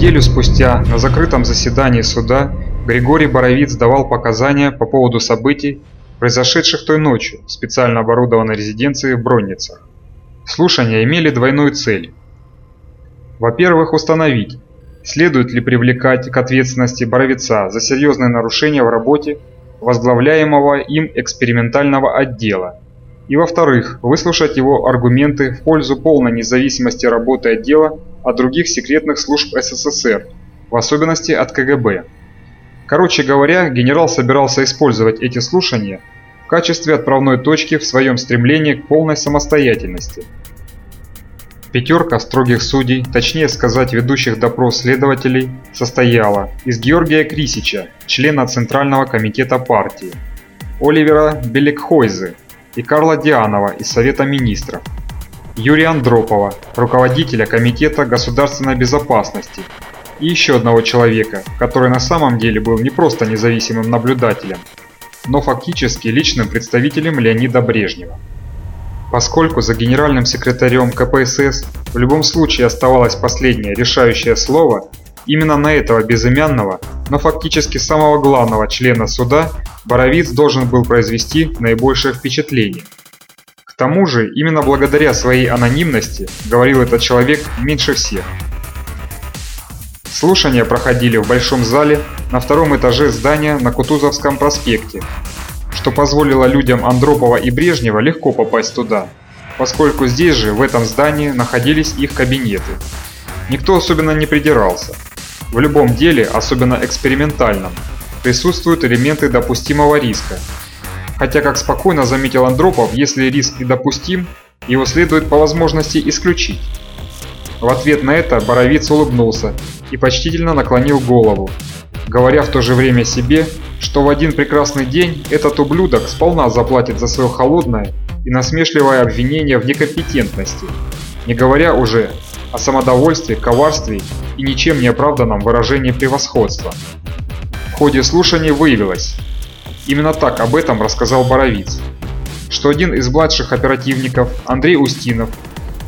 Неделю спустя на закрытом заседании суда Григорий Боровиц давал показания по поводу событий, произошедших той ночью в специально оборудованной резиденции в Бронницах. Слушания имели двойную цель. Во-первых, установить, следует ли привлекать к ответственности Боровица за серьезные нарушения в работе возглавляемого им экспериментального отдела. И во-вторых, выслушать его аргументы в пользу полной независимости работы отдела от других секретных служб СССР, в особенности от КГБ. Короче говоря, генерал собирался использовать эти слушания в качестве отправной точки в своем стремлении к полной самостоятельности. Пятерка строгих судей, точнее сказать ведущих допрос следователей, состояла из Георгия Крисича, члена Центрального комитета партии, Оливера Белекхойзы и Карла Дианова из Совета министров, Юрия Андропова, руководителя Комитета государственной безопасности и еще одного человека, который на самом деле был не просто независимым наблюдателем, но фактически личным представителем Леонида Брежнева. Поскольку за генеральным секретарем КПСС в любом случае оставалось последнее решающее слово, именно на этого безымянного, но фактически самого главного члена суда Боровиц должен был произвести наибольшее впечатление. К тому же, именно благодаря своей анонимности говорил этот человек меньше всех. Слушания проходили в большом зале на втором этаже здания на Кутузовском проспекте, что позволило людям Андропова и Брежнева легко попасть туда, поскольку здесь же, в этом здании, находились их кабинеты. Никто особенно не придирался. В любом деле, особенно экспериментальном, присутствуют элементы допустимого риска. Хотя, как спокойно заметил Андропов, если риск и допустим, его следует по возможности исключить. В ответ на это Боровиц улыбнулся и почтительно наклонил голову, говоря в то же время себе, что в один прекрасный день этот ублюдок сполна заплатит за свое холодное и насмешливое обвинение в некомпетентности, не говоря уже о самодовольстве, коварстве и ничем не оправданном выражении превосходства. В ходе слушаний выявилось, именно так об этом рассказал Боровиц, что один из младших оперативников, Андрей Устинов,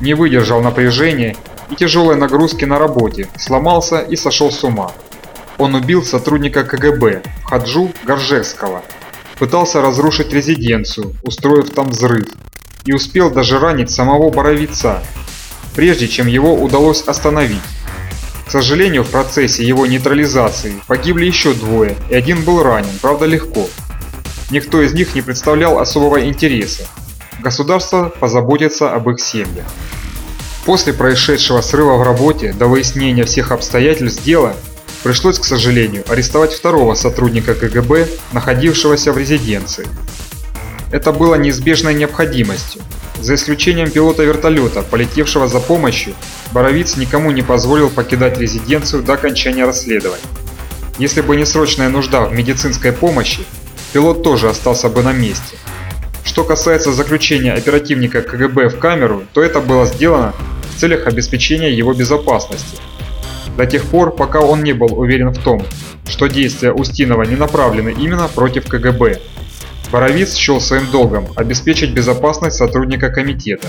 не выдержал напряжения и тяжелой нагрузки на работе, сломался и сошел с ума. Он убил сотрудника КГБ Хаджу Горжевского, пытался разрушить резиденцию, устроив там взрыв, и успел даже ранить самого Боровица, прежде чем его удалось остановить. К сожалению, в процессе его нейтрализации погибли еще двое, и один был ранен, правда легко. Никто из них не представлял особого интереса. Государство позаботится об их семьях. После происшедшего срыва в работе до выяснения всех обстоятельств дела Пришлось, к сожалению, арестовать второго сотрудника КГБ, находившегося в резиденции. Это было неизбежной необходимостью. За исключением пилота вертолета, полетевшего за помощью, Боровиц никому не позволил покидать резиденцию до окончания расследования. Если бы не срочная нужда в медицинской помощи, пилот тоже остался бы на месте. Что касается заключения оперативника КГБ в камеру, то это было сделано в целях обеспечения его безопасности – до тех пор, пока он не был уверен в том, что действия Устинова не направлены именно против КГБ. Боровиц счел своим долгом обеспечить безопасность сотрудника комитета.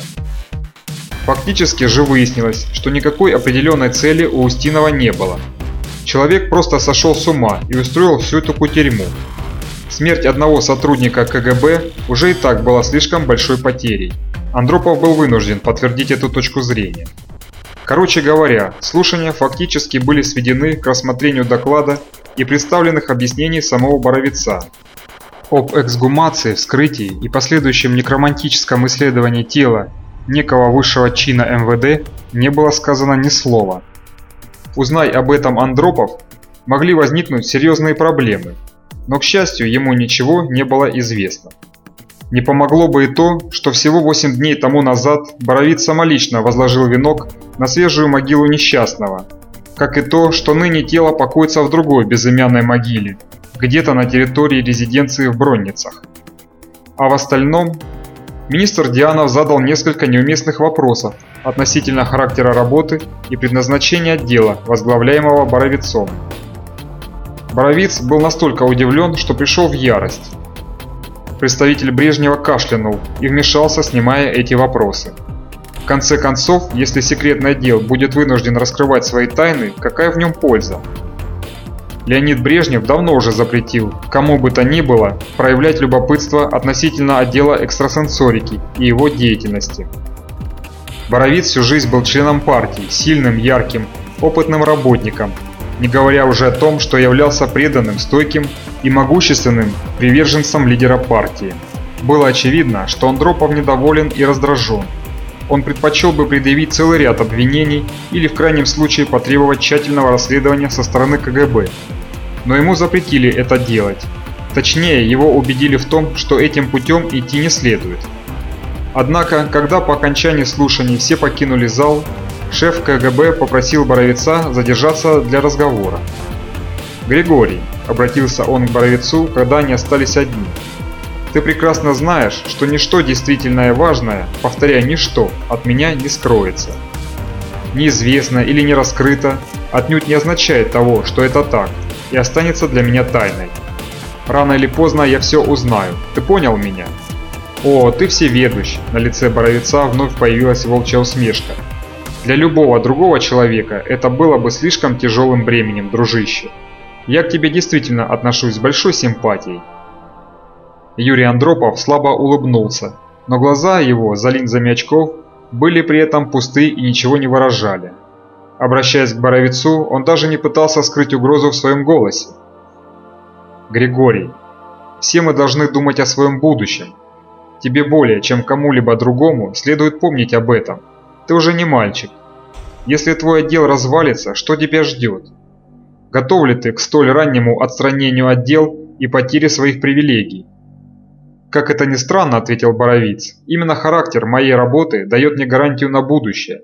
Фактически же выяснилось, что никакой определенной цели у Устинова не было. Человек просто сошел с ума и устроил всю эту кутерьму. Смерть одного сотрудника КГБ уже и так была слишком большой потерей. Андропов был вынужден подтвердить эту точку зрения. Короче говоря, слушания фактически были сведены к рассмотрению доклада и представленных объяснений самого Боровица. Об эксгумации, вскрытии и последующем некромантическом исследовании тела некого высшего чина МВД не было сказано ни слова. Узнай об этом Андропов, могли возникнуть серьезные проблемы, но, к счастью, ему ничего не было известно. Не помогло бы и то, что всего 8 дней тому назад Боровиц самолично возложил венок на свежую могилу несчастного, как и то, что ныне тело покоится в другой безымянной могиле, где-то на территории резиденции в Бронницах. А в остальном, министр Дианов задал несколько неуместных вопросов относительно характера работы и предназначения отдела, возглавляемого Боровицом. Боровиц был настолько удивлен, что пришел в ярость. Представитель Брежнева кашлянул и вмешался, снимая эти вопросы. В конце концов, если секретный отдел будет вынужден раскрывать свои тайны, какая в нем польза? Леонид Брежнев давно уже запретил, кому бы то ни было, проявлять любопытство относительно отдела экстрасенсорики и его деятельности. Боровиц всю жизнь был членом партии, сильным, ярким, опытным работником, не говоря уже о том, что являлся преданным, стойким и могущественным приверженцем лидера партии. Было очевидно, что Андропов недоволен и раздражен. Он предпочел бы предъявить целый ряд обвинений или в крайнем случае потребовать тщательного расследования со стороны КГБ. Но ему запретили это делать. Точнее, его убедили в том, что этим путем идти не следует. Однако, когда по окончании слушаний все покинули зал, шеф КГБ попросил Боровица задержаться для разговора. «Григорий», – обратился он к Боровицу, когда они остались одни, – «ты прекрасно знаешь, что ничто действительно и важное, повторяю, ничто, от меня не скроется. Неизвестно или не раскрыто отнюдь не означает того, что это так, и останется для меня тайной. Рано или поздно я все узнаю, ты понял меня?» «О, ты всеведущ!» На лице Боровица вновь появилась волчья усмешка. «Для любого другого человека это было бы слишком тяжелым бременем, дружище. Я к тебе действительно отношусь с большой симпатией». Юрий Андропов слабо улыбнулся, но глаза его за линзами очков были при этом пусты и ничего не выражали. Обращаясь к Боровицу, он даже не пытался скрыть угрозу в своем голосе. «Григорий, все мы должны думать о своем будущем, Тебе более, чем кому-либо другому, следует помнить об этом. Ты уже не мальчик. Если твой отдел развалится, что тебя ждет? Готов ли ты к столь раннему отстранению от дел и потере своих привилегий? Как это ни странно, ответил Боровиц, именно характер моей работы дает мне гарантию на будущее.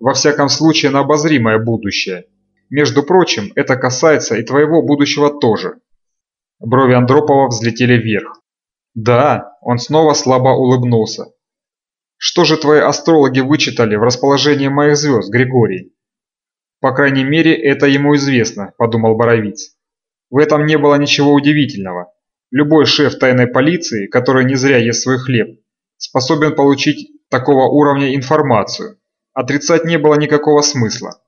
Во всяком случае, на обозримое будущее. Между прочим, это касается и твоего будущего тоже. Брови Андропова взлетели вверх. «Да», – он снова слабо улыбнулся. «Что же твои астрологи вычитали в расположении моих звезд, Григорий?» «По крайней мере, это ему известно», – подумал Боровиц. В этом не было ничего удивительного. Любой шеф тайной полиции, который не зря ест свой хлеб, способен получить такого уровня информацию. Отрицать не было никакого смысла.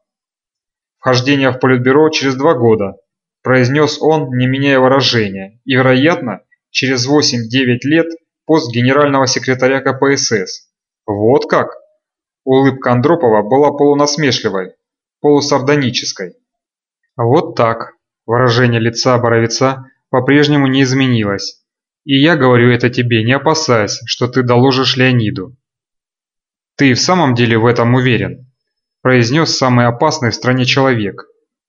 Вхождение в политбюро через два года, произнес он, не меняя выражения, и, вероятно, через 8-9 лет пост генерального секретаря КПСС. Вот как? Улыбка Андропова была полунасмешливой, полусардонической. Вот так. Выражение лица Боровица по-прежнему не изменилось. И я говорю это тебе, не опасаясь, что ты доложишь Леониду. Ты в самом деле в этом уверен? Произнес самый опасный в стране человек.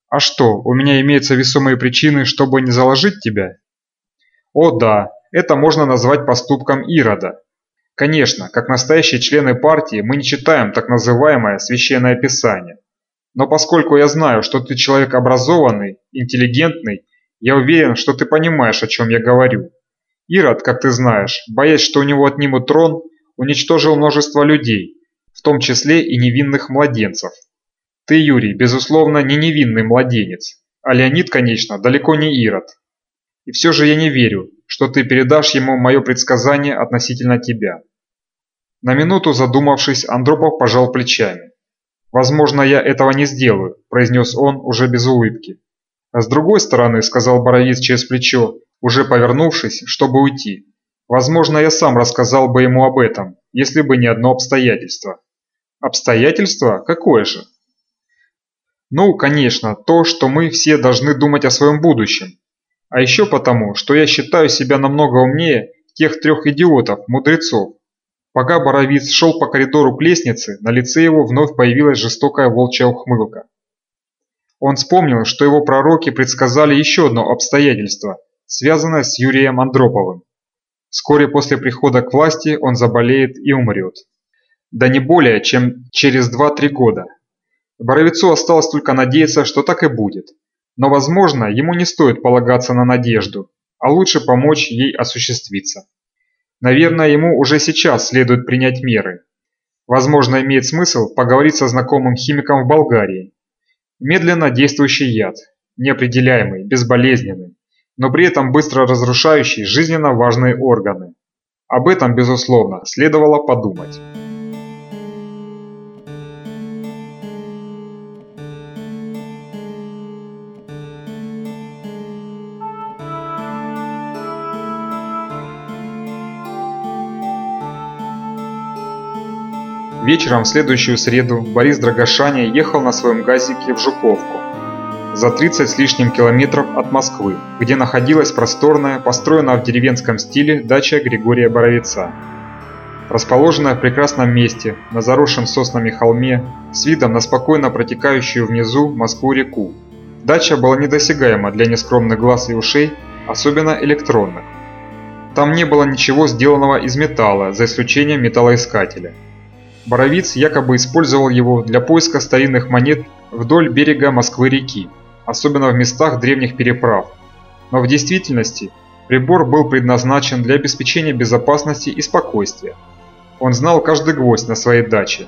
А что, у меня имеются весомые причины, чтобы не заложить тебя? О да, это можно назвать поступком Ирода. Конечно, как настоящие члены партии мы не читаем так называемое священное писание. Но поскольку я знаю, что ты человек образованный, интеллигентный, я уверен, что ты понимаешь, о чем я говорю. Ирод, как ты знаешь, боясь, что у него отнимут трон, уничтожил множество людей, в том числе и невинных младенцев. Ты, Юрий, безусловно, не невинный младенец, а Леонид, конечно, далеко не Ирод. И все же я не верю, что ты передашь ему мое предсказание относительно тебя. На минуту задумавшись, Андропов пожал плечами. «Возможно, я этого не сделаю», – произнес он уже без улыбки. «А с другой стороны», – сказал Боровиц через плечо, уже повернувшись, чтобы уйти, «возможно, я сам рассказал бы ему об этом, если бы не одно обстоятельство». «Обстоятельство? Какое же?» «Ну, конечно, то, что мы все должны думать о своем будущем, а еще потому, что я считаю себя намного умнее тех трех идиотов, мудрецов. Пока Боровиц шел по коридору к лестнице, на лице его вновь появилась жестокая волчья ухмылка. Он вспомнил, что его пророки предсказали еще одно обстоятельство, связанное с Юрием Андроповым. Вскоре после прихода к власти он заболеет и умрет. Да не более, чем через 2-3 года. Боровицу осталось только надеяться, что так и будет. Но, возможно, ему не стоит полагаться на надежду, а лучше помочь ей осуществиться. Наверное, ему уже сейчас следует принять меры. Возможно, имеет смысл поговорить со знакомым химиком в Болгарии. Медленно действующий яд, неопределяемый, безболезненный, но при этом быстро разрушающий жизненно важные органы. Об этом, безусловно, следовало подумать. Вечером в следующую среду Борис Драгошаня ехал на своем газике в Жуковку, за 30 с лишним километров от Москвы, где находилась просторная, построенная в деревенском стиле дача Григория Боровица. Расположенная в прекрасном месте, на заросшем соснами холме, с видом на спокойно протекающую внизу Москву-реку, дача была недосягаема для нескромных глаз и ушей, особенно электронных. Там не было ничего сделанного из металла, за исключением металлоискателя. Боровиц якобы использовал его для поиска старинных монет вдоль берега Москвы-реки, особенно в местах древних переправ. Но в действительности прибор был предназначен для обеспечения безопасности и спокойствия. Он знал каждый гвоздь на своей даче.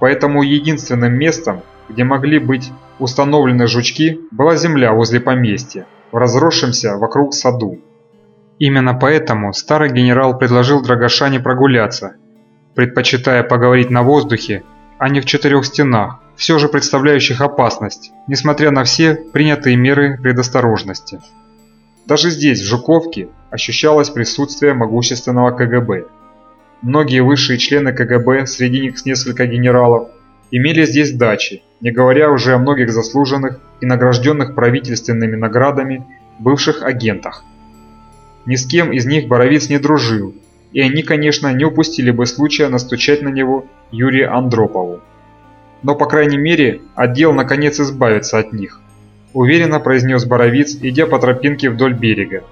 Поэтому единственным местом, где могли быть установлены жучки, была земля возле поместья, в разросшемся вокруг саду. Именно поэтому старый генерал предложил Драгошане прогуляться, предпочитая поговорить на воздухе, а не в четырех стенах, все же представляющих опасность, несмотря на все принятые меры предосторожности. Даже здесь, в Жуковке, ощущалось присутствие могущественного КГБ. Многие высшие члены КГБ, среди них несколько генералов, имели здесь дачи, не говоря уже о многих заслуженных и награжденных правительственными наградами бывших агентах. Ни с кем из них Боровиц не дружил, и они, конечно, не упустили бы случая настучать на него Юрию Андропову но по крайней мере отдел наконец избавится от них», – уверенно произнес Боровиц, идя по тропинке вдоль берега.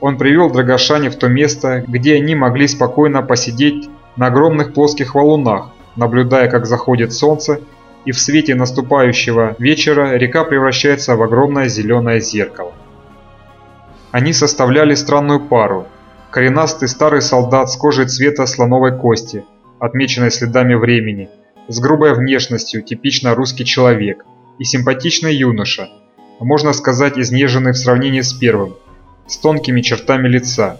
Он привел Драгошане в то место, где они могли спокойно посидеть на огромных плоских валунах, наблюдая, как заходит солнце, и в свете наступающего вечера река превращается в огромное зеленое зеркало. Они составляли странную пару. Коренастый старый солдат с кожей цвета слоновой кости, отмеченной следами времени – с грубой внешностью, типично русский человек, и симпатичный юноша, можно сказать изнеженный в сравнении с первым, с тонкими чертами лица,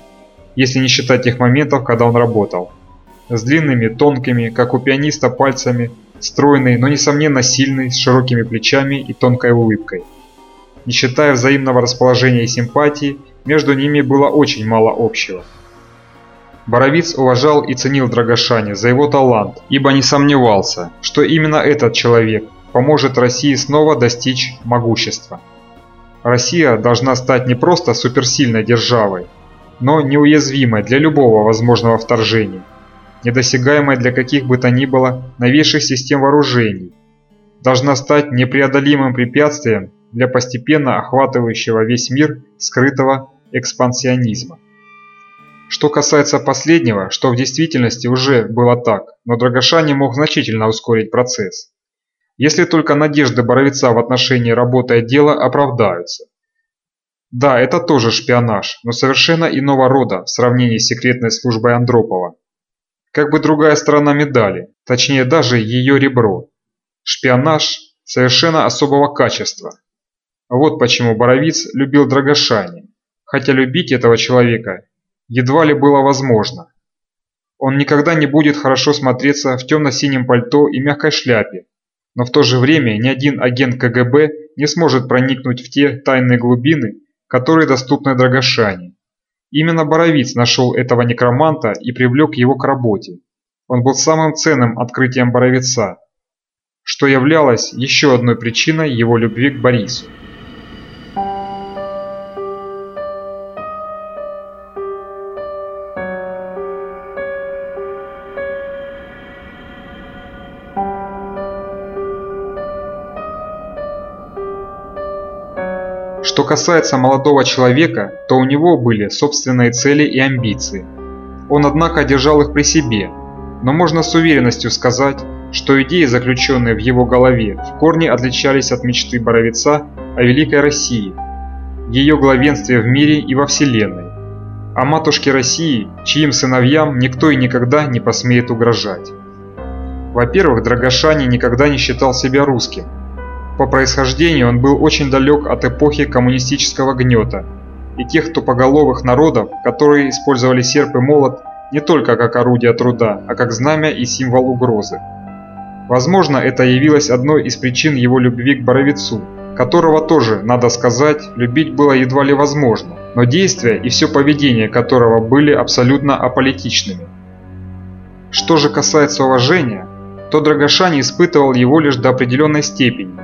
если не считать тех моментов, когда он работал. С длинными, тонкими, как у пианиста, пальцами, стройный, но несомненно сильный, с широкими плечами и тонкой улыбкой. Не считая взаимного расположения и симпатии, между ними было очень мало общего. Боровиц уважал и ценил Драгошане за его талант, ибо не сомневался, что именно этот человек поможет России снова достичь могущества. Россия должна стать не просто суперсильной державой, но неуязвимой для любого возможного вторжения, недосягаемой для каких бы то ни было новейших систем вооружений, должна стать непреодолимым препятствием для постепенно охватывающего весь мир скрытого экспансионизма. Что касается последнего, что в действительности уже было так, но Драгоша мог значительно ускорить процесс. Если только надежды Боровица в отношении работы отдела оправдаются. Да, это тоже шпионаж, но совершенно иного рода в сравнении с секретной службой Андропова. Как бы другая сторона медали, точнее даже ее ребро. Шпионаж совершенно особого качества. Вот почему Боровиц любил Драгошани, хотя любить этого человека едва ли было возможно. Он никогда не будет хорошо смотреться в темно-синем пальто и мягкой шляпе, но в то же время ни один агент КГБ не сможет проникнуть в те тайные глубины, которые доступны Драгошане. Именно Боровиц нашел этого некроманта и привлек его к работе. Он был самым ценным открытием Боровица, что являлось еще одной причиной его любви к Борису. Что касается молодого человека, то у него были собственные цели и амбиции. Он, однако, держал их при себе, но можно с уверенностью сказать, что идеи, заключенные в его голове, в корне отличались от мечты Боровица о Великой России, ее главенстве в мире и во Вселенной, о матушке России, чьим сыновьям никто и никогда не посмеет угрожать. Во-первых, Драгошани никогда не считал себя русским, по происхождению он был очень далек от эпохи коммунистического гнета и тех тупоголовых народов, которые использовали серп и молот не только как орудие труда, а как знамя и символ угрозы. Возможно, это явилось одной из причин его любви к Боровицу, которого тоже, надо сказать, любить было едва ли возможно, но действия и все поведение которого были абсолютно аполитичными. Что же касается уважения, то Драгошани испытывал его лишь до определенной степени.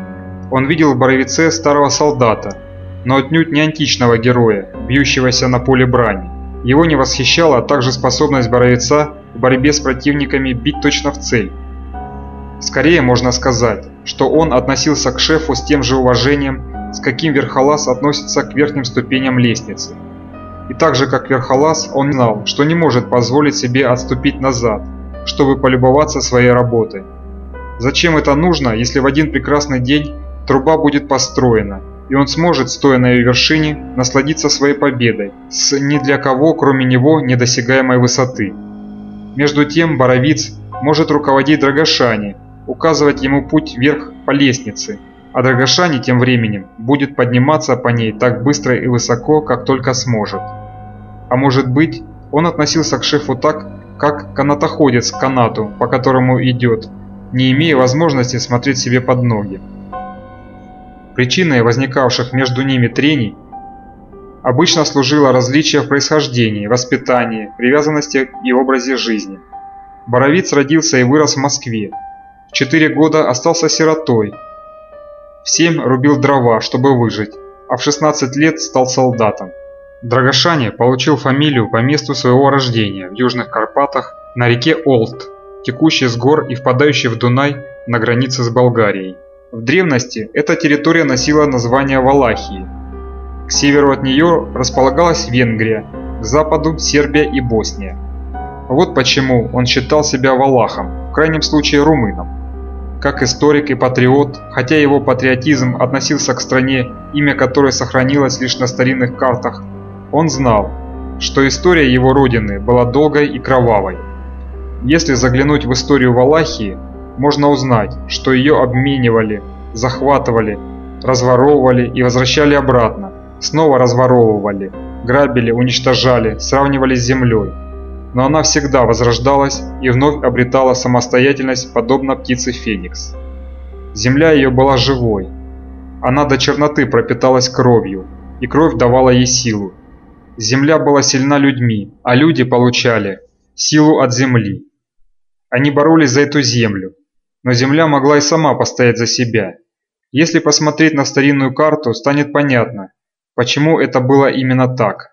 Он видел в Боровице старого солдата, но отнюдь не античного героя, бьющегося на поле брани. Его не восхищала также способность Боровица в борьбе с противниками бить точно в цель. Скорее можно сказать, что он относился к шефу с тем же уважением, с каким Верхолаз относится к верхним ступеням лестницы. И так же как Верхолаз, он знал, что не может позволить себе отступить назад, чтобы полюбоваться своей работой. Зачем это нужно, если в один прекрасный день труба будет построена, и он сможет, стоя на ее вершине, насладиться своей победой с ни для кого, кроме него, недосягаемой высоты. Между тем Боровиц может руководить Драгошани, указывать ему путь вверх по лестнице, а Драгошани тем временем будет подниматься по ней так быстро и высоко, как только сможет. А может быть, он относился к шефу так, как канатоходец к канату, по которому идет, не имея возможности смотреть себе под ноги. Причиной возникавших между ними трений обычно служило различие в происхождении, воспитании, привязанности и образе жизни. Боровиц родился и вырос в Москве. В 4 года остался сиротой. В 7 рубил дрова, чтобы выжить, а в 16 лет стал солдатом. Драгошани получил фамилию по месту своего рождения в Южных Карпатах на реке Олт, текущей с гор и впадающей в Дунай на границе с Болгарией. В древности эта территория носила название Валахии. К северу от нее располагалась Венгрия, к западу Сербия и Босния. Вот почему он считал себя валахом, в крайнем случае румыном. Как историк и патриот, хотя его патриотизм относился к стране, имя которой сохранилось лишь на старинных картах, он знал, что история его родины была долгой и кровавой. Если заглянуть в историю Валахии, можно узнать, что ее обменивали, захватывали, разворовывали и возвращали обратно, снова разворовывали, грабили, уничтожали, сравнивали с землей. Но она всегда возрождалась и вновь обретала самостоятельность, подобно птице Феникс. Земля ее была живой. Она до черноты пропиталась кровью, и кровь давала ей силу. Земля была сильна людьми, а люди получали силу от земли. Они боролись за эту землю, но земля могла и сама постоять за себя. Если посмотреть на старинную карту, станет понятно, почему это было именно так.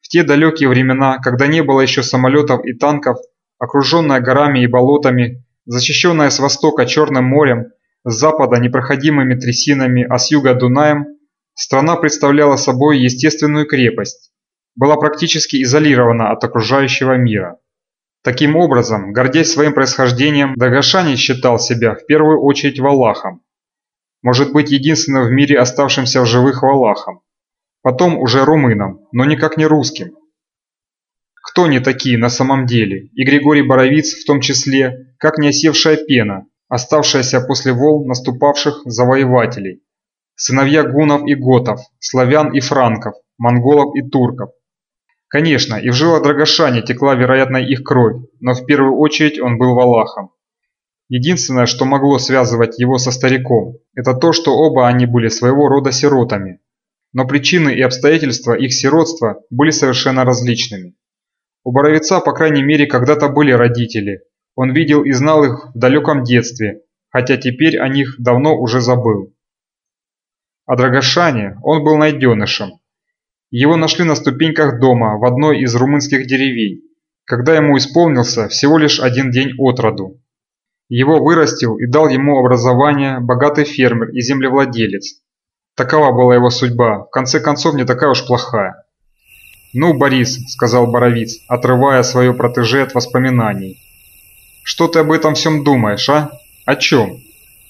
В те далекие времена, когда не было еще самолетов и танков, окруженная горами и болотами, защищенная с востока Черным морем, с запада непроходимыми трясинами, а с юга Дунаем, страна представляла собой естественную крепость, была практически изолирована от окружающего мира. Таким образом, гордясь своим происхождением, Дагашани считал себя в первую очередь валахом. Может быть единственным в мире оставшимся в живых валахом. Потом уже румыном, но никак не русским. Кто не такие на самом деле, и Григорий Боровиц в том числе, как не осевшая пена, оставшаяся после волн наступавших завоевателей. Сыновья гунов и готов, славян и франков, монголов и турков, Конечно, и в жилах Драгошани текла, вероятно, их кровь, но в первую очередь он был валахом. Единственное, что могло связывать его со стариком, это то, что оба они были своего рода сиротами. Но причины и обстоятельства их сиротства были совершенно различными. У Боровица, по крайней мере, когда-то были родители. Он видел и знал их в далеком детстве, хотя теперь о них давно уже забыл. А Драгошане он был найденышем, его нашли на ступеньках дома в одной из румынских деревень, когда ему исполнился всего лишь один день от роду. Его вырастил и дал ему образование богатый фермер и землевладелец. Такова была его судьба, в конце концов не такая уж плохая. «Ну, Борис», – сказал Боровиц, отрывая свое протеже от воспоминаний. «Что ты об этом всем думаешь, а? О чем?»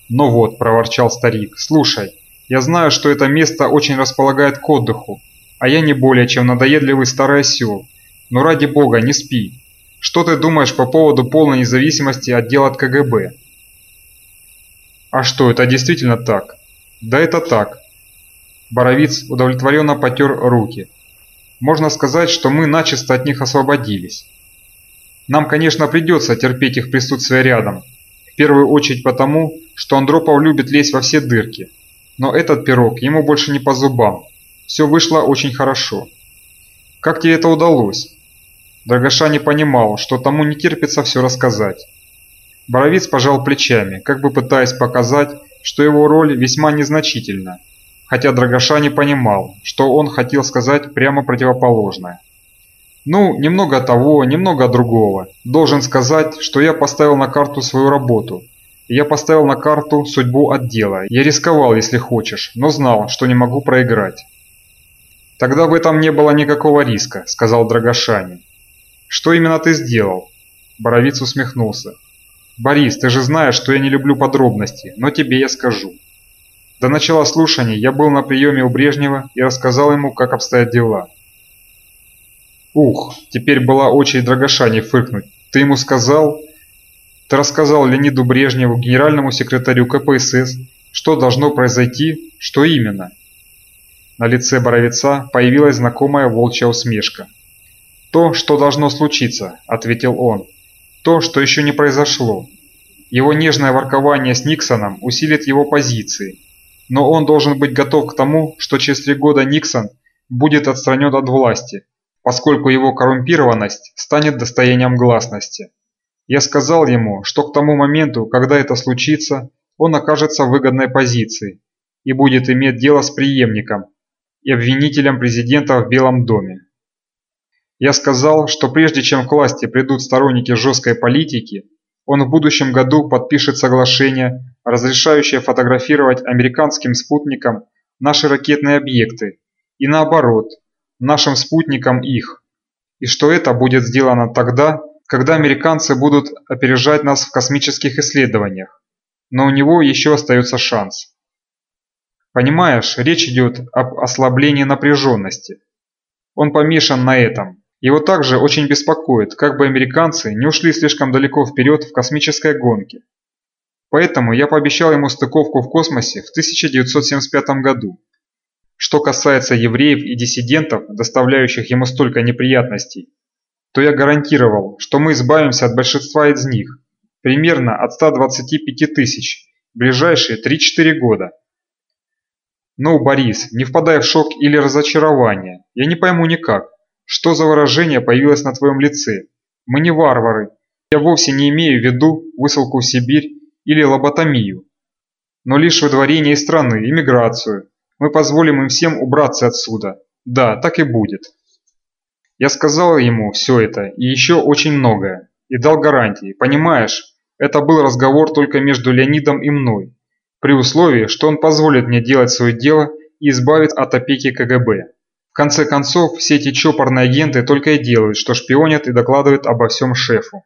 «Ну вот», – проворчал старик, – «слушай, я знаю, что это место очень располагает к отдыху, а я не более чем надоедливый старый осел. Но ради бога, не спи. Что ты думаешь по поводу полной независимости от дел от КГБ? А что, это действительно так? Да это так. Боровиц удовлетворенно потер руки. Можно сказать, что мы начисто от них освободились. Нам, конечно, придется терпеть их присутствие рядом. В первую очередь потому, что Андропов любит лезть во все дырки. Но этот пирог ему больше не по зубам. Все вышло очень хорошо. Как тебе это удалось? Драгоша не понимал, что тому не терпится все рассказать. Боровиц пожал плечами, как бы пытаясь показать, что его роль весьма незначительна, хотя Драгоша не понимал, что он хотел сказать прямо противоположное. Ну, немного того, немного другого. Должен сказать, что я поставил на карту свою работу. Я поставил на карту судьбу отдела. Я рисковал, если хочешь, но знал, что не могу проиграть. Тогда в этом не было никакого риска, сказал Драгошани. Что именно ты сделал? Боровиц усмехнулся. Борис, ты же знаешь, что я не люблю подробности, но тебе я скажу. До начала слушаний я был на приеме у Брежнева и рассказал ему, как обстоят дела. Ух, теперь была очередь Драгошани фыркнуть. Ты ему сказал... Ты рассказал Леониду Брежневу, генеральному секретарю КПСС, что должно произойти, что именно. На лице Боровица появилась знакомая волчья усмешка. «То, что должно случиться», — ответил он. «То, что еще не произошло. Его нежное воркование с Никсоном усилит его позиции. Но он должен быть готов к тому, что через три года Никсон будет отстранен от власти, поскольку его коррумпированность станет достоянием гласности. Я сказал ему, что к тому моменту, когда это случится, он окажется в выгодной позиции и будет иметь дело с преемником и обвинителем президента в Белом доме. Я сказал, что прежде чем к власти придут сторонники жесткой политики, он в будущем году подпишет соглашение, разрешающее фотографировать американским спутникам наши ракетные объекты и наоборот – нашим спутникам их, и что это будет сделано тогда, когда американцы будут опережать нас в космических исследованиях. Но у него еще остается шанс. Понимаешь, речь идет об ослаблении напряженности. Он помешан на этом. Его также очень беспокоит, как бы американцы не ушли слишком далеко вперед в космической гонке. Поэтому я пообещал ему стыковку в космосе в 1975 году. Что касается евреев и диссидентов, доставляющих ему столько неприятностей, то я гарантировал, что мы избавимся от большинства из них, примерно от 125 тысяч, в ближайшие 3-4 года. Ну, Борис, не впадай в шок или разочарование, я не пойму никак, что за выражение появилось на твоем лице. Мы не варвары, я вовсе не имею в виду высылку в Сибирь или лоботомию, но лишь выдворение из страны, иммиграцию, мы позволим им всем убраться отсюда. Да, так и будет. Я сказал ему все это и еще очень многое. И дал гарантии. Понимаешь, это был разговор только между Леонидом и мной. При условии, что он позволит мне делать свое дело и избавит от опеки КГБ. В конце концов, все эти чопорные агенты только и делают, что шпионят и докладывают обо всем шефу.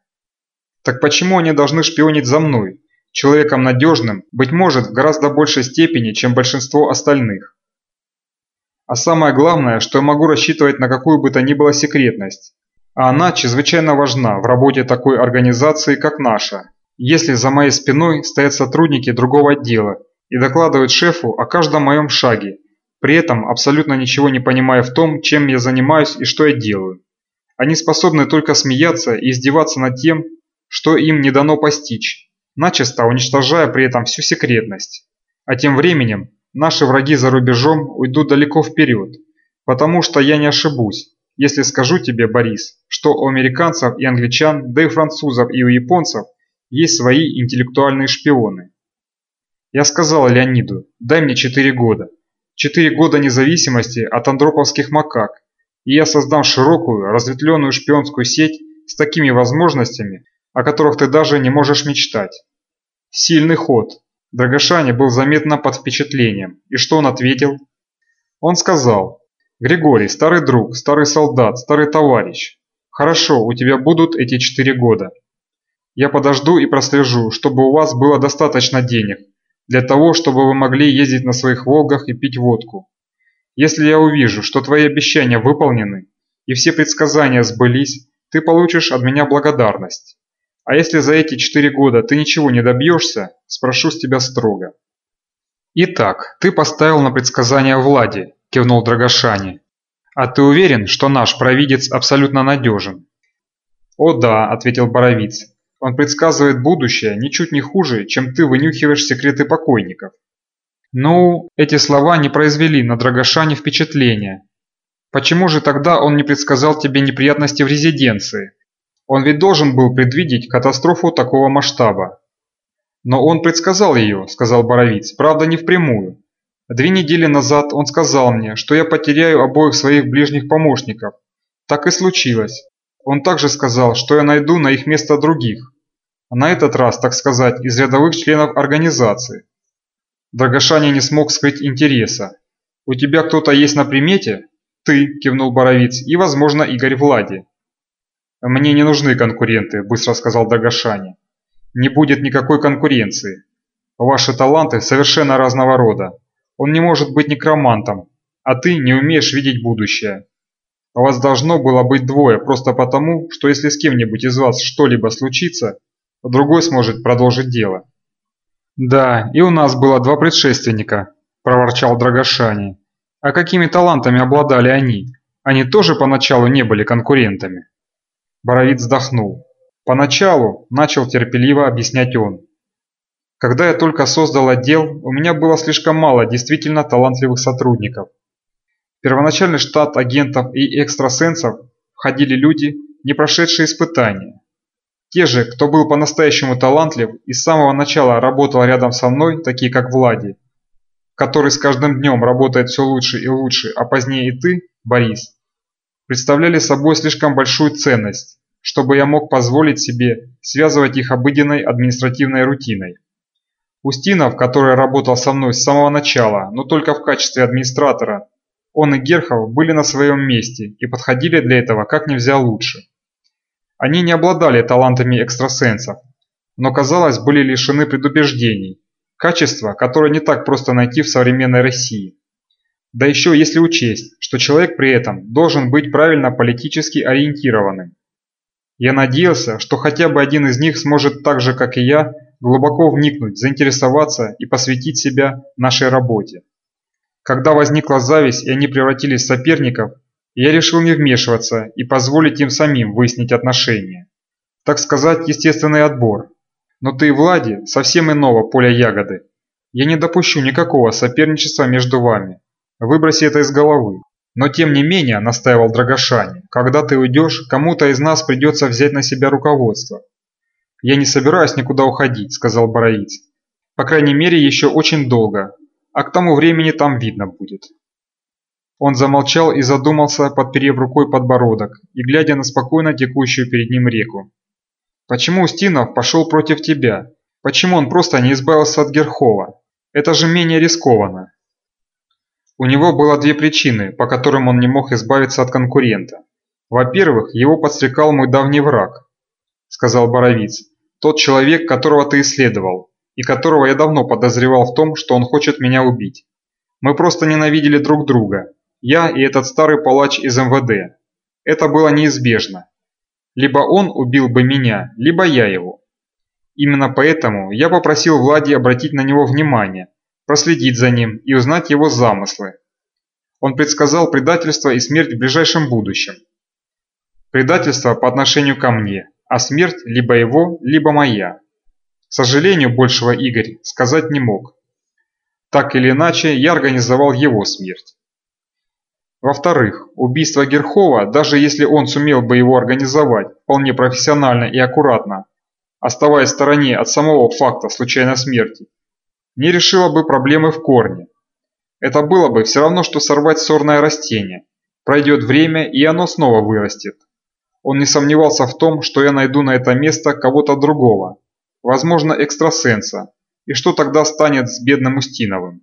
Так почему они должны шпионить за мной? человеком надежным, быть может, в гораздо большей степени, чем большинство остальных. А самое главное, что я могу рассчитывать на какую бы то ни было секретность. А она чрезвычайно важна в работе такой организации, как наша. Если за моей спиной стоят сотрудники другого отдела и докладывают шефу о каждом моем шаге, при этом абсолютно ничего не понимая в том, чем я занимаюсь и что я делаю. Они способны только смеяться и издеваться над тем, что им не дано постичь начисто уничтожая при этом всю секретность. А тем временем наши враги за рубежом уйдут далеко вперед, потому что я не ошибусь, если скажу тебе, Борис, что у американцев и англичан, да и французов и у японцев есть свои интеллектуальные шпионы. Я сказал Леониду, дай мне 4 года. 4 года независимости от андроповских макак, и я создам широкую, разветвленную шпионскую сеть с такими возможностями, о которых ты даже не можешь мечтать. Сильный ход. Драгошани был заметно под впечатлением. И что он ответил? Он сказал, «Григорий, старый друг, старый солдат, старый товарищ. Хорошо, у тебя будут эти четыре года. Я подожду и прослежу, чтобы у вас было достаточно денег для того, чтобы вы могли ездить на своих «Волгах» и пить водку. Если я увижу, что твои обещания выполнены и все предсказания сбылись, ты получишь от меня благодарность. А если за эти четыре года ты ничего не добьешься, спрошу с тебя строго. Итак, ты поставил на предсказание Влади, кивнул Драгошани. А ты уверен, что наш провидец абсолютно надежен? О да, ответил Боровиц. Он предсказывает будущее ничуть не хуже, чем ты вынюхиваешь секреты покойников. Ну, эти слова не произвели на Драгошане впечатления. Почему же тогда он не предсказал тебе неприятности в резиденции? Он ведь должен был предвидеть катастрофу такого масштаба. Но он предсказал ее, сказал Боровиц, правда не впрямую. Две недели назад он сказал мне, что я потеряю обоих своих ближних помощников. Так и случилось. Он также сказал, что я найду на их место других. На этот раз, так сказать, из рядовых членов организации. Драгошаня не смог скрыть интереса. «У тебя кто-то есть на примете?» «Ты», – кивнул Боровиц, – «и, возможно, Игорь Влади». «Мне не нужны конкуренты», – быстро сказал Драгошаня. «Не будет никакой конкуренции. Ваши таланты совершенно разного рода. Он не может быть некромантом, а ты не умеешь видеть будущее. Вас должно было быть двое, просто потому, что если с кем-нибудь из вас что-либо случится, другой сможет продолжить дело. «Да, и у нас было два предшественника», – проворчал Драгошани. «А какими талантами обладали они? Они тоже поначалу не были конкурентами?» Боровит вздохнул. «Поначалу», – начал терпеливо объяснять он. «Когда я только создал отдел, у меня было слишком мало действительно талантливых сотрудников. В первоначальный штат агентов и экстрасенсов входили люди, не прошедшие испытания. Те же, кто был по-настоящему талантлив и с самого начала работал рядом со мной, такие как Влади, который с каждым днем работает все лучше и лучше, а позднее и ты, Борис, представляли собой слишком большую ценность, чтобы я мог позволить себе связывать их обыденной административной рутиной. Устинов, который работал со мной с самого начала, но только в качестве администратора, он и Герхов были на своем месте и подходили для этого как нельзя лучше. Они не обладали талантами экстрасенсов, но, казалось, были лишены предубеждений, качества, которое не так просто найти в современной России. Да еще если учесть, что человек при этом должен быть правильно политически ориентированным. Я надеялся, что хотя бы один из них сможет так же, как и я, глубоко вникнуть, заинтересоваться и посвятить себя нашей работе. Когда возникла зависть и они превратились в соперников, я решил не вмешиваться и позволить им самим выяснить отношения. Так сказать, естественный отбор. Но ты Влади совсем иного поля ягоды. Я не допущу никакого соперничества между вами. Выброси это из головы. Но тем не менее, настаивал Драгошани, когда ты уйдешь, кому-то из нас придется взять на себя руководство. Я не собираюсь никуда уходить, сказал Боровиц. По крайней мере, еще очень долго, а к тому времени там видно будет. Он замолчал и задумался, подперев рукой подбородок и глядя на спокойно текущую перед ним реку. «Почему Устинов пошел против тебя? Почему он просто не избавился от Герхова? Это же менее рискованно». У него было две причины, по которым он не мог избавиться от конкурента. «Во-первых, его подстрекал мой давний враг», – сказал Боровиц, – «тот человек, которого ты исследовал, и которого я давно подозревал в том, что он хочет меня убить. Мы просто ненавидели друг друга, я и этот старый палач из МВД. Это было неизбежно. Либо он убил бы меня, либо я его. Именно поэтому я попросил Влади обратить на него внимание, проследить за ним и узнать его замыслы. Он предсказал предательство и смерть в ближайшем будущем. Предательство по отношению ко мне, а смерть либо его, либо моя. К сожалению, большего Игорь сказать не мог. Так или иначе, я организовал его смерть. Во-вторых, убийство Герхова, даже если он сумел бы его организовать вполне профессионально и аккуратно, оставаясь в стороне от самого факта случайной смерти, не решило бы проблемы в корне. Это было бы все равно, что сорвать сорное растение. Пройдет время, и оно снова вырастет. Он не сомневался в том, что я найду на это место кого-то другого, возможно экстрасенса, и что тогда станет с бедным Устиновым.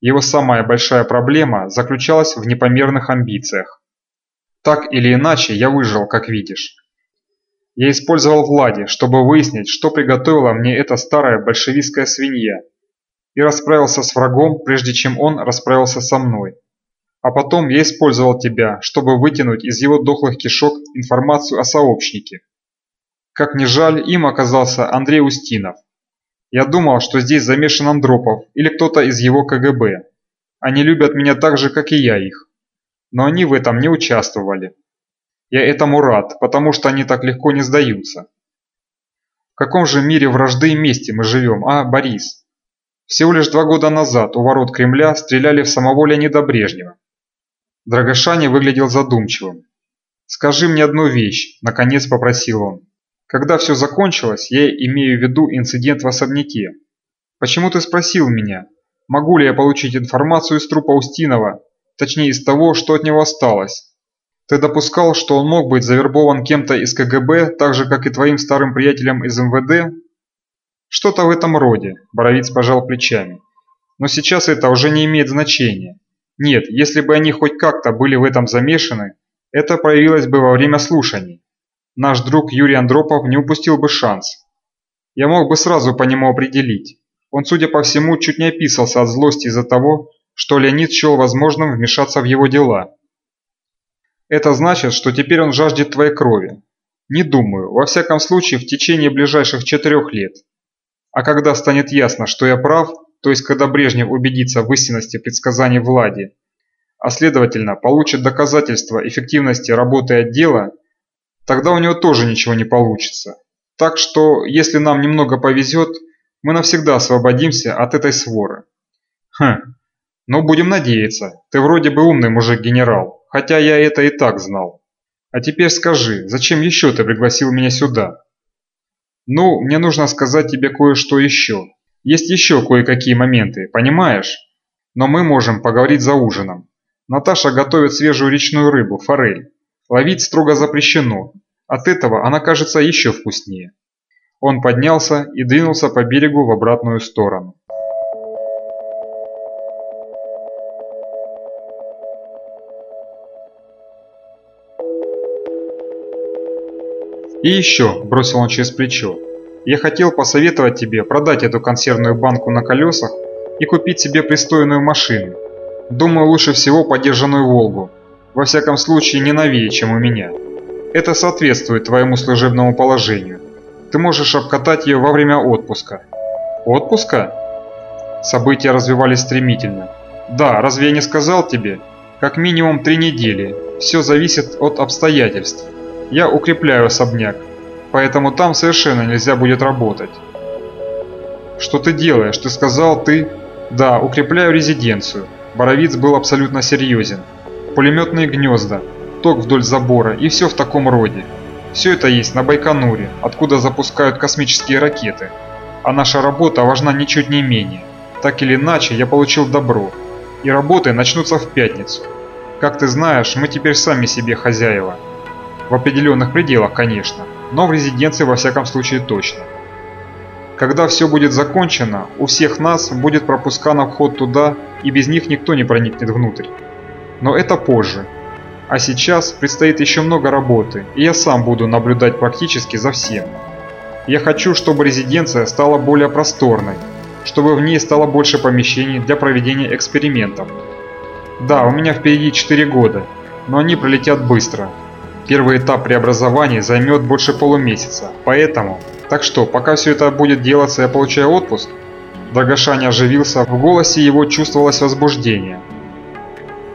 Его самая большая проблема заключалась в непомерных амбициях. Так или иначе, я выжил, как видишь. Я использовал Влади, чтобы выяснить, что приготовила мне эта старая большевистская свинья, и расправился с врагом, прежде чем он расправился со мной. А потом я использовал тебя, чтобы вытянуть из его дохлых кишок информацию о сообщнике. Как ни жаль, им оказался Андрей Устинов. Я думал, что здесь замешан Андропов или кто-то из его КГБ. Они любят меня так же, как и я их. Но они в этом не участвовали. Я этому рад, потому что они так легко не сдаются. В каком же мире вражды и мести мы живем, а, Борис? Всего лишь два года назад у ворот Кремля стреляли в самого Леонида Брежнева. Драгошани выглядел задумчивым. «Скажи мне одну вещь», – наконец попросил он. «Когда все закончилось, я имею в виду инцидент в особняке. Почему ты спросил меня, могу ли я получить информацию из трупа Устинова, точнее из того, что от него осталось? Ты допускал, что он мог быть завербован кем-то из КГБ, так же, как и твоим старым приятелем из МВД?» «Что-то в этом роде», – Боровиц пожал плечами. «Но сейчас это уже не имеет значения. Нет, если бы они хоть как-то были в этом замешаны, это проявилось бы во время слушаний. Наш друг Юрий Андропов не упустил бы шанс. Я мог бы сразу по нему определить. Он, судя по всему, чуть не описался от злости из-за того, что Леонид счел возможным вмешаться в его дела. Это значит, что теперь он жаждет твоей крови. Не думаю, во всяком случае в течение ближайших четырех лет. А когда станет ясно, что я прав, то есть когда Брежнев убедится в истинности предсказаний Влади, а следовательно получит доказательства эффективности работы отдела, тогда у него тоже ничего не получится. Так что, если нам немного повезет, мы навсегда освободимся от этой своры. Хм, ну будем надеяться, ты вроде бы умный мужик-генерал, хотя я это и так знал. А теперь скажи, зачем еще ты пригласил меня сюда? Ну, мне нужно сказать тебе кое-что еще. Есть еще кое-какие моменты, понимаешь? Но мы можем поговорить за ужином. Наташа готовит свежую речную рыбу, форель. Ловить строго запрещено. От этого она кажется еще вкуснее. Он поднялся и двинулся по берегу в обратную сторону. «И еще», – бросил он через плечо, – «я хотел посоветовать тебе продать эту консервную банку на колесах и купить себе пристойную машину. Думаю, лучше всего подержанную «Волгу». Во всяком случае, не новее, чем у меня. Это соответствует твоему служебному положению. Ты можешь обкатать ее во время отпуска». «Отпуска?» События развивались стремительно. «Да, разве я не сказал тебе? Как минимум три недели. Все зависит от обстоятельств». Я укрепляю особняк, поэтому там совершенно нельзя будет работать. Что ты делаешь? Ты сказал, ты... Да, укрепляю резиденцию. Боровиц был абсолютно серьезен. Пулеметные гнезда, ток вдоль забора и все в таком роде. Все это есть на Байконуре, откуда запускают космические ракеты. А наша работа важна ничуть не менее. Так или иначе, я получил добро. И работы начнутся в пятницу. Как ты знаешь, мы теперь сами себе хозяева. В определенных пределах, конечно, но в резиденции во всяком случае точно. Когда все будет закончено, у всех нас будет пропуска на вход туда, и без них никто не проникнет внутрь. Но это позже. А сейчас предстоит еще много работы, и я сам буду наблюдать практически за всем. Я хочу, чтобы резиденция стала более просторной, чтобы в ней стало больше помещений для проведения экспериментов. Да, у меня впереди 4 года, но они пролетят быстро, Первый этап преобразования займет больше полумесяца, поэтому... Так что, пока все это будет делаться, я получаю отпуск? Драгоша оживился, в голосе его чувствовалось возбуждение.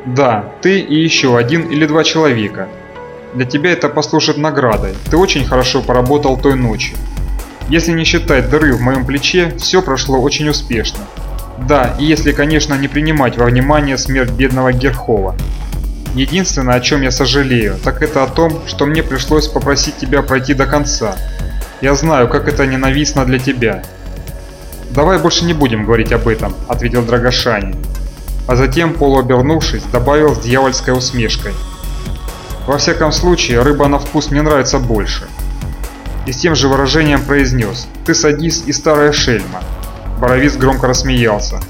Да, ты и еще один или два человека. Для тебя это послужит наградой, ты очень хорошо поработал той ночью. Если не считать дыры в моем плече, все прошло очень успешно. Да, и если, конечно, не принимать во внимание смерть бедного Герхова. Единственное, о чем я сожалею, так это о том, что мне пришлось попросить тебя пройти до конца. Я знаю, как это ненавистно для тебя. Давай больше не будем говорить об этом, ответил Драгошани. А затем, полуобернувшись, добавил с дьявольской усмешкой. Во всяком случае, рыба на вкус мне нравится больше. И с тем же выражением произнес «Ты садись и старая шельма». Боровиц громко рассмеялся.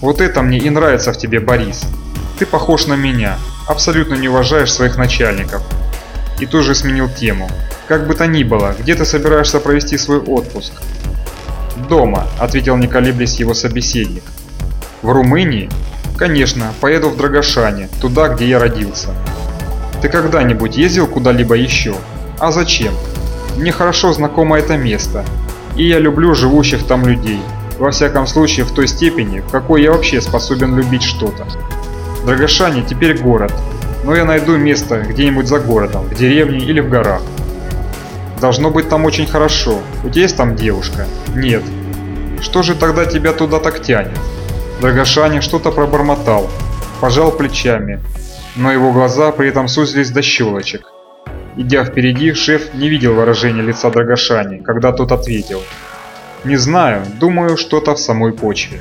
«Вот это мне и нравится в тебе, Борис. Ты похож на меня, абсолютно не уважаешь своих начальников. И тоже сменил тему. Как бы то ни было, где ты собираешься провести свой отпуск? Дома, ответил не колеблясь его собеседник. В Румынии? Конечно, поеду в Драгошане, туда, где я родился. Ты когда-нибудь ездил куда-либо еще? А зачем? Мне хорошо знакомо это место, и я люблю живущих там людей. Во всяком случае, в той степени, в какой я вообще способен любить что-то. Драгошане теперь город, но я найду место где-нибудь за городом, в деревне или в горах. Должно быть там очень хорошо. У тебя есть там девушка? Нет. Что же тогда тебя туда так тянет? Драгошане что-то пробормотал, пожал плечами, но его глаза при этом сузились до щелочек. Идя впереди, шеф не видел выражения лица Драгошани, когда тот ответил. «Не знаю, думаю, что-то в самой почве».